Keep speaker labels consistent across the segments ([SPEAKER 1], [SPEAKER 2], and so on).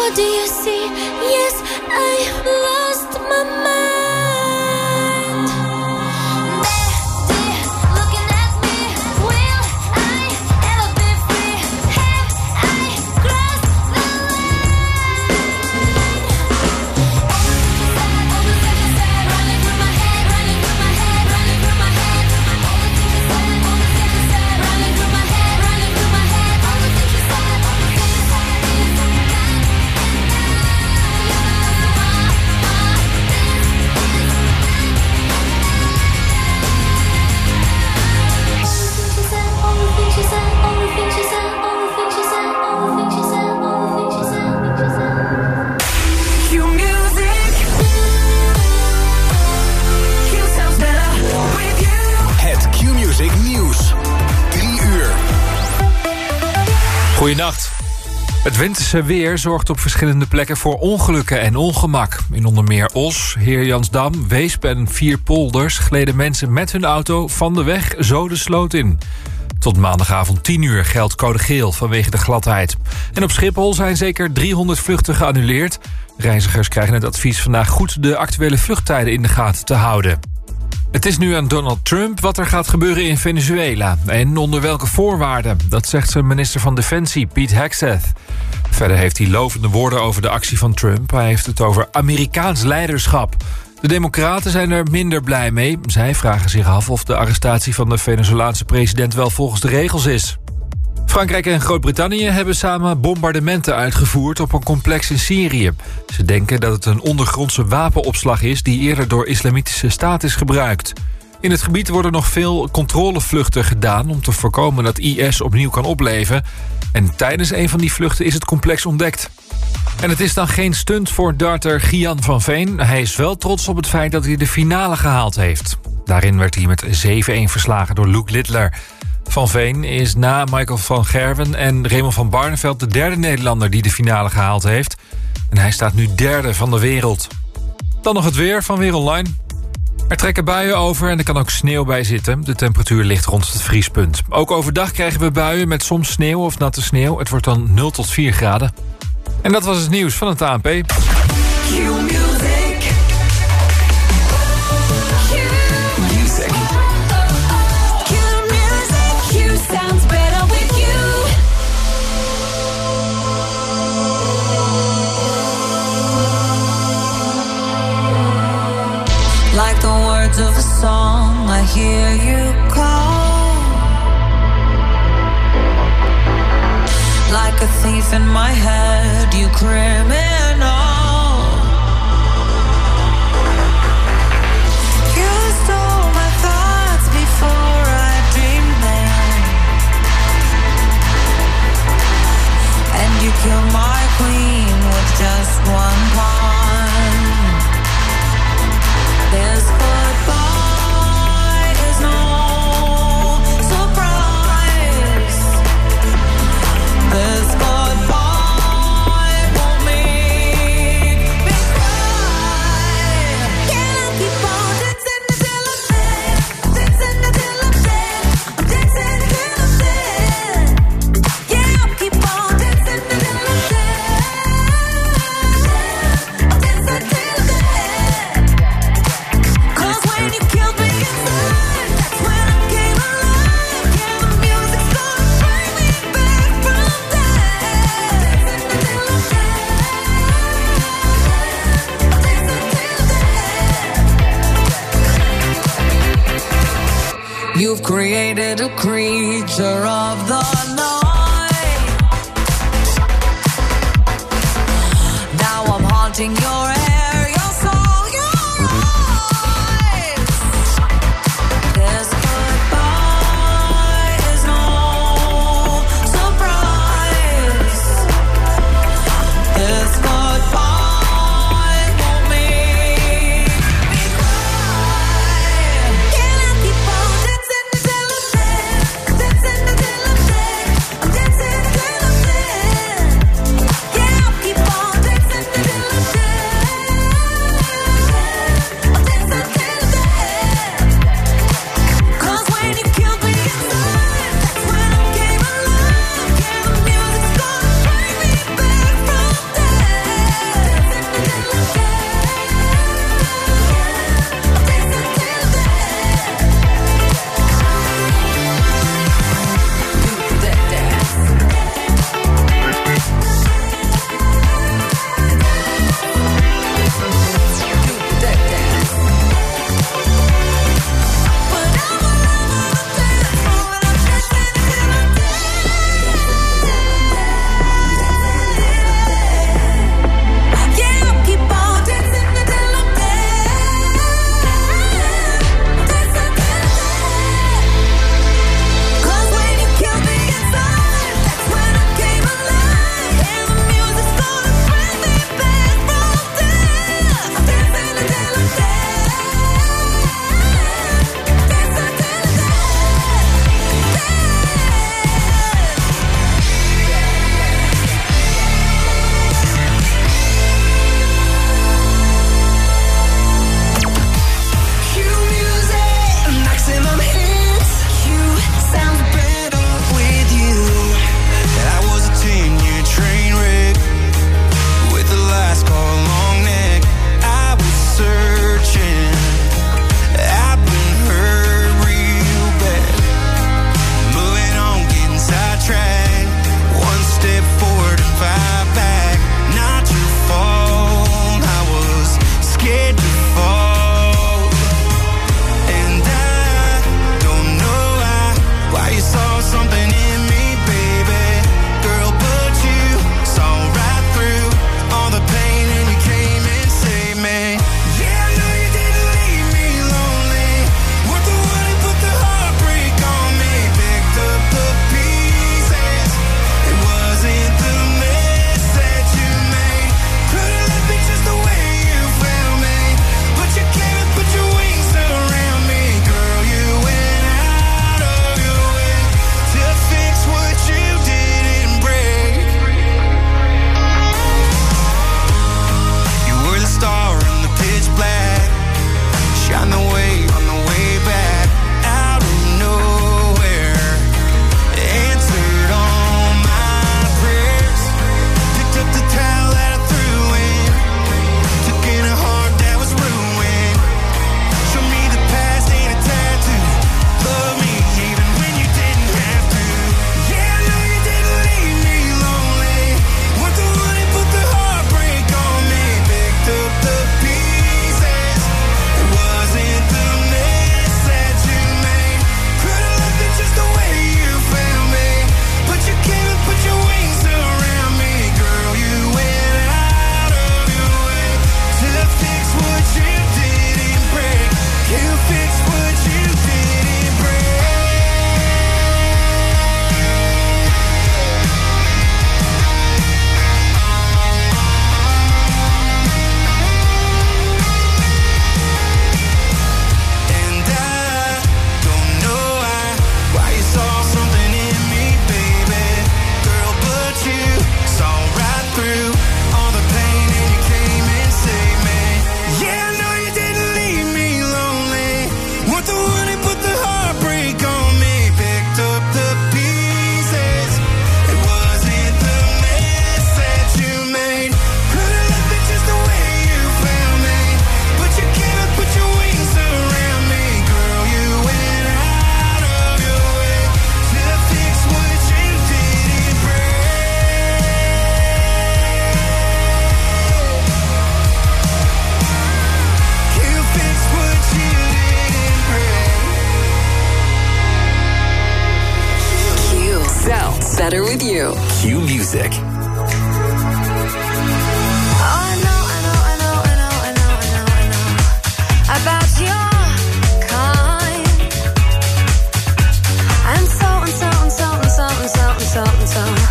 [SPEAKER 1] what do you see? Yes, I lost my mind.
[SPEAKER 2] Winterse weer zorgt op verschillende plekken voor ongelukken en ongemak. In onder meer Os, Heerjansdam, Weesp en Vierpolders... gleden mensen met hun auto van de weg zo de sloot in. Tot maandagavond 10 uur geldt code geel vanwege de gladheid. En op Schiphol zijn zeker 300 vluchten geannuleerd. Reizigers krijgen het advies vandaag goed de actuele vluchttijden in de gaten te houden. Het is nu aan Donald Trump wat er gaat gebeuren in Venezuela. En onder welke voorwaarden. Dat zegt zijn minister van Defensie, Pete Hegseth. Verder heeft hij lovende woorden over de actie van Trump. Hij heeft het over Amerikaans leiderschap. De democraten zijn er minder blij mee. Zij vragen zich af of de arrestatie van de Venezolaanse president wel volgens de regels is. Frankrijk en Groot-Brittannië hebben samen bombardementen uitgevoerd op een complex in Syrië. Ze denken dat het een ondergrondse wapenopslag is die eerder door islamitische staat is gebruikt. In het gebied worden nog veel controlevluchten gedaan om te voorkomen dat IS opnieuw kan opleven. En tijdens een van die vluchten is het complex ontdekt. En het is dan geen stunt voor darter Gian van Veen. Hij is wel trots op het feit dat hij de finale gehaald heeft. Daarin werd hij met 7-1 verslagen door Luke Littler. Van Veen is na Michael van Gerwen en Raymond van Barneveld... de derde Nederlander die de finale gehaald heeft. En hij staat nu derde van de wereld. Dan nog het weer van Weer Online. Er trekken buien over en er kan ook sneeuw bij zitten. De temperatuur ligt rond het vriespunt. Ook overdag krijgen we buien met soms sneeuw of natte sneeuw. Het wordt dan 0 tot 4 graden. En dat was het nieuws van het ANP.
[SPEAKER 3] Like a thief in my head, you criminal. And so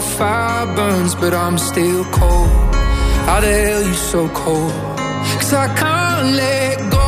[SPEAKER 4] your fire burns, but I'm still cold. How the hell you so cold? Cause I can't let go.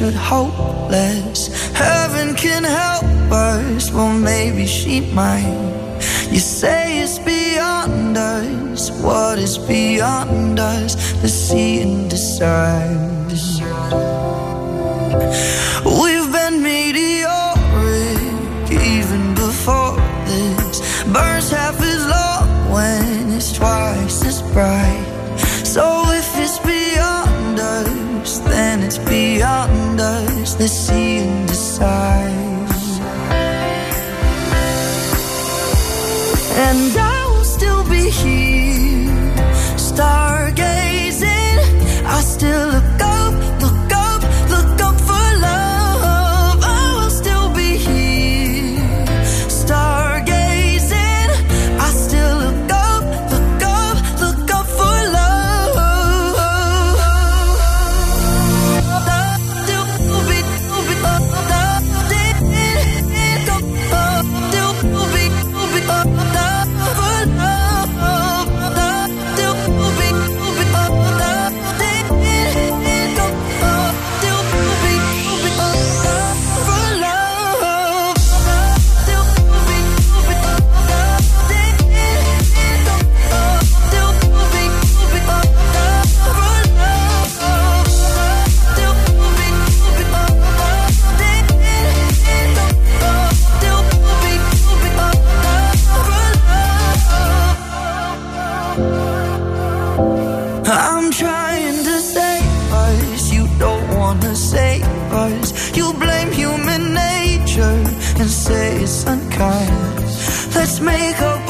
[SPEAKER 5] should hope. Heaven can help us, well, maybe she might. You say it's beyond us, what is beyond us? The sea and decide. We've been meteoric even before this. Burns half as long when it's twice as bright. So that's beyond us, The sea see and decide. And I will still be here, star. and say it's unkind. Let's make up.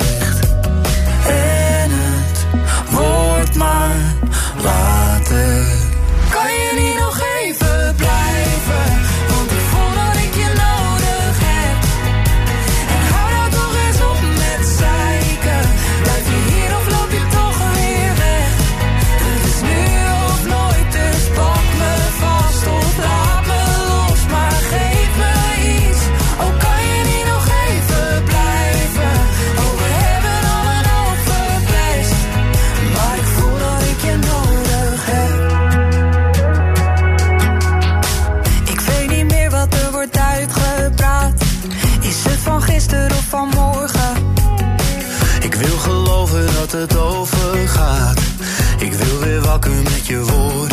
[SPEAKER 6] wakker met je woorden.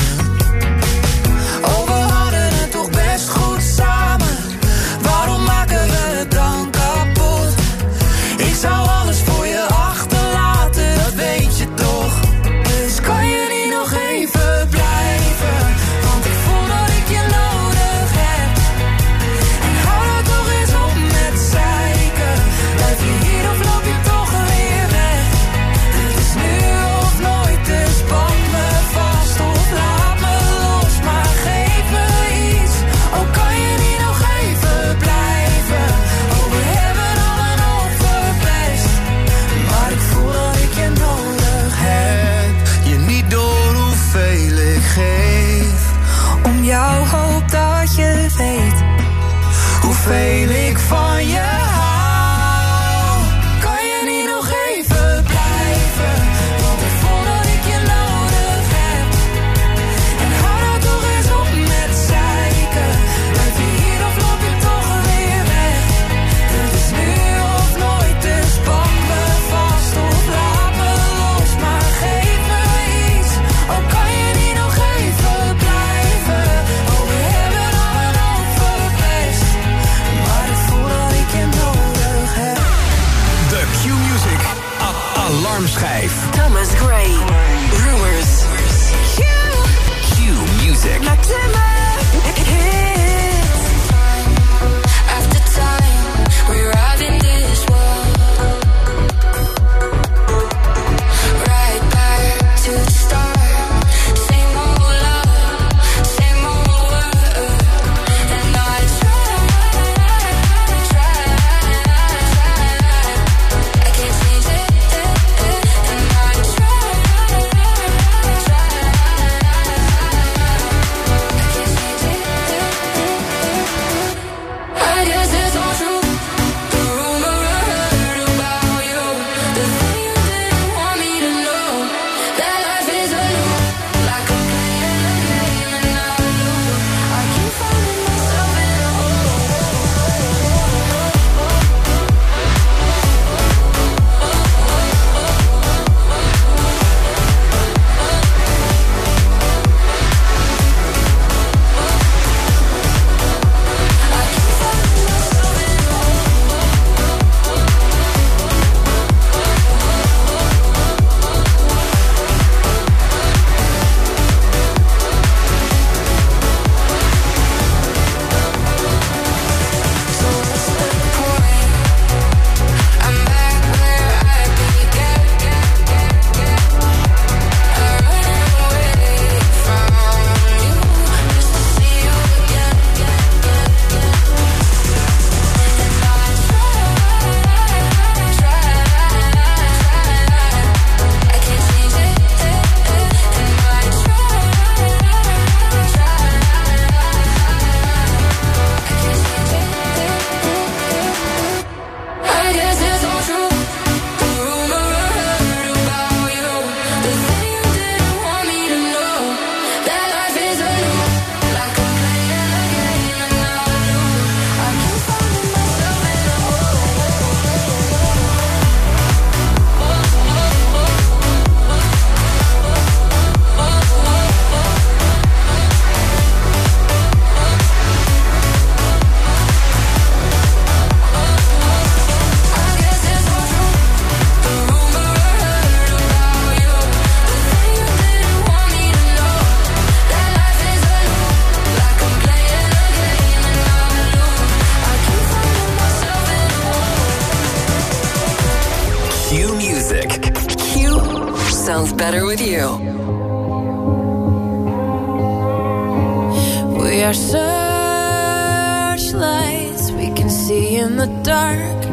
[SPEAKER 3] our searchlights, we can see in the dark.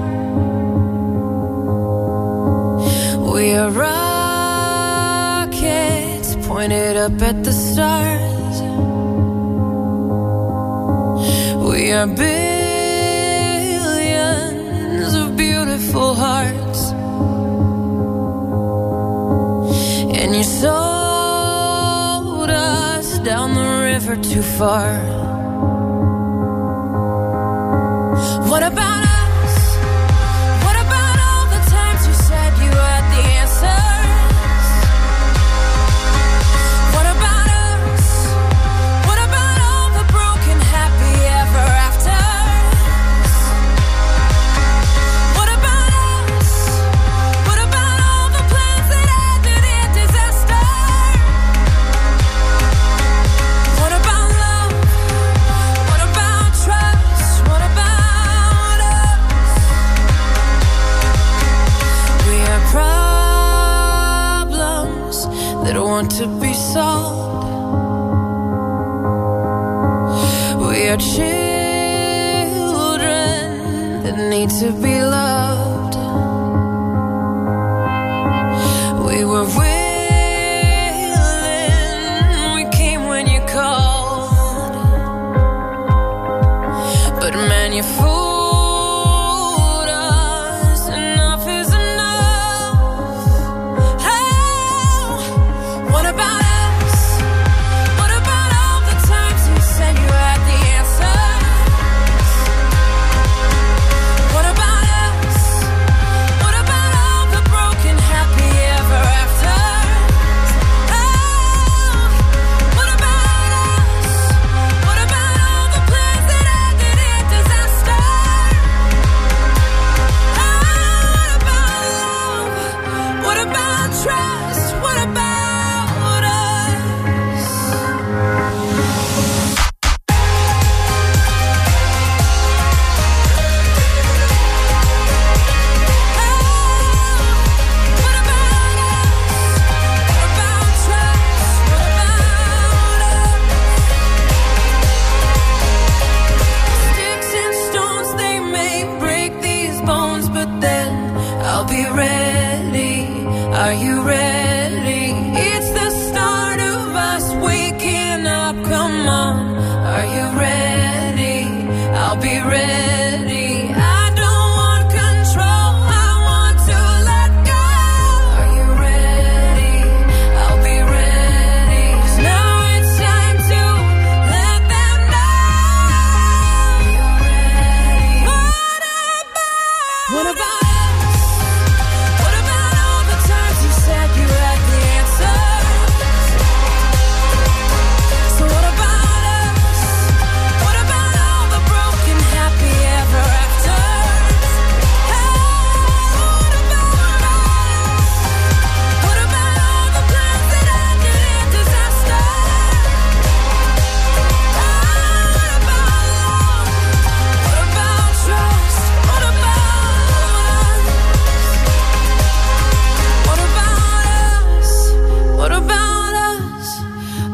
[SPEAKER 3] We are rockets pointed up at the stars. We are billions of beautiful hearts. And you sold us down the river too far. What about?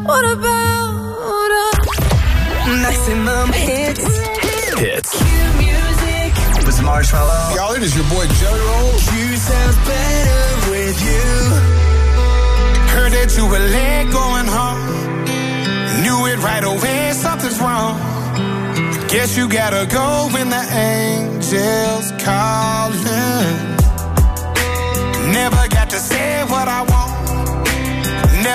[SPEAKER 3] What about a
[SPEAKER 4] maximum hits?
[SPEAKER 7] Hits.
[SPEAKER 4] Q
[SPEAKER 8] music with Marshmello.
[SPEAKER 9] Y'all, it is your boy Jelly Roll.
[SPEAKER 4] You sounds better with you.
[SPEAKER 9] Heard that you were late going home. Knew it right away, something's wrong. Guess you gotta go when the angels calling. Never got to say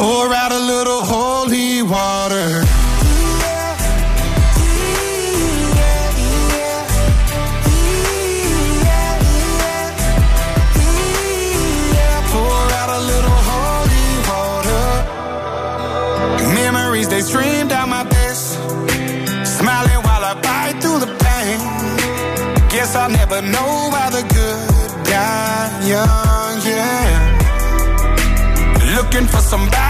[SPEAKER 9] Pour out a little holy water. They stream down my face, smiling while I bite through the pain. Guess I'll never know why the good die young, yeah. Looking for somebody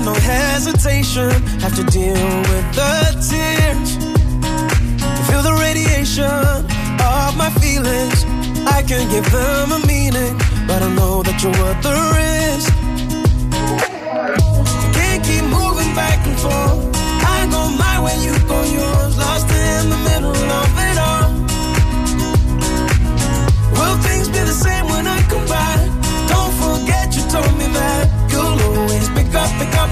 [SPEAKER 5] had no hesitation. Have to deal with the tears. Feel the radiation of my feelings. I can give them a meaning, but I know that you're worth the risk. Can't keep moving back and forth. I go my way, you go yours. Lost in the middle of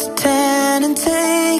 [SPEAKER 5] to ten and take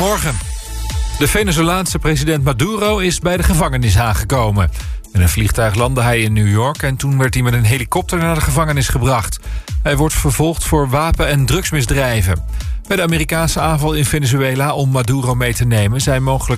[SPEAKER 2] Goedemorgen. De Venezolaanse president Maduro is bij de gevangenis aangekomen. Met een vliegtuig landde hij in New York en toen werd hij met een helikopter naar de gevangenis gebracht. Hij wordt vervolgd voor wapen- en drugsmisdrijven. Bij de Amerikaanse aanval in Venezuela om Maduro mee te nemen zijn mogelijk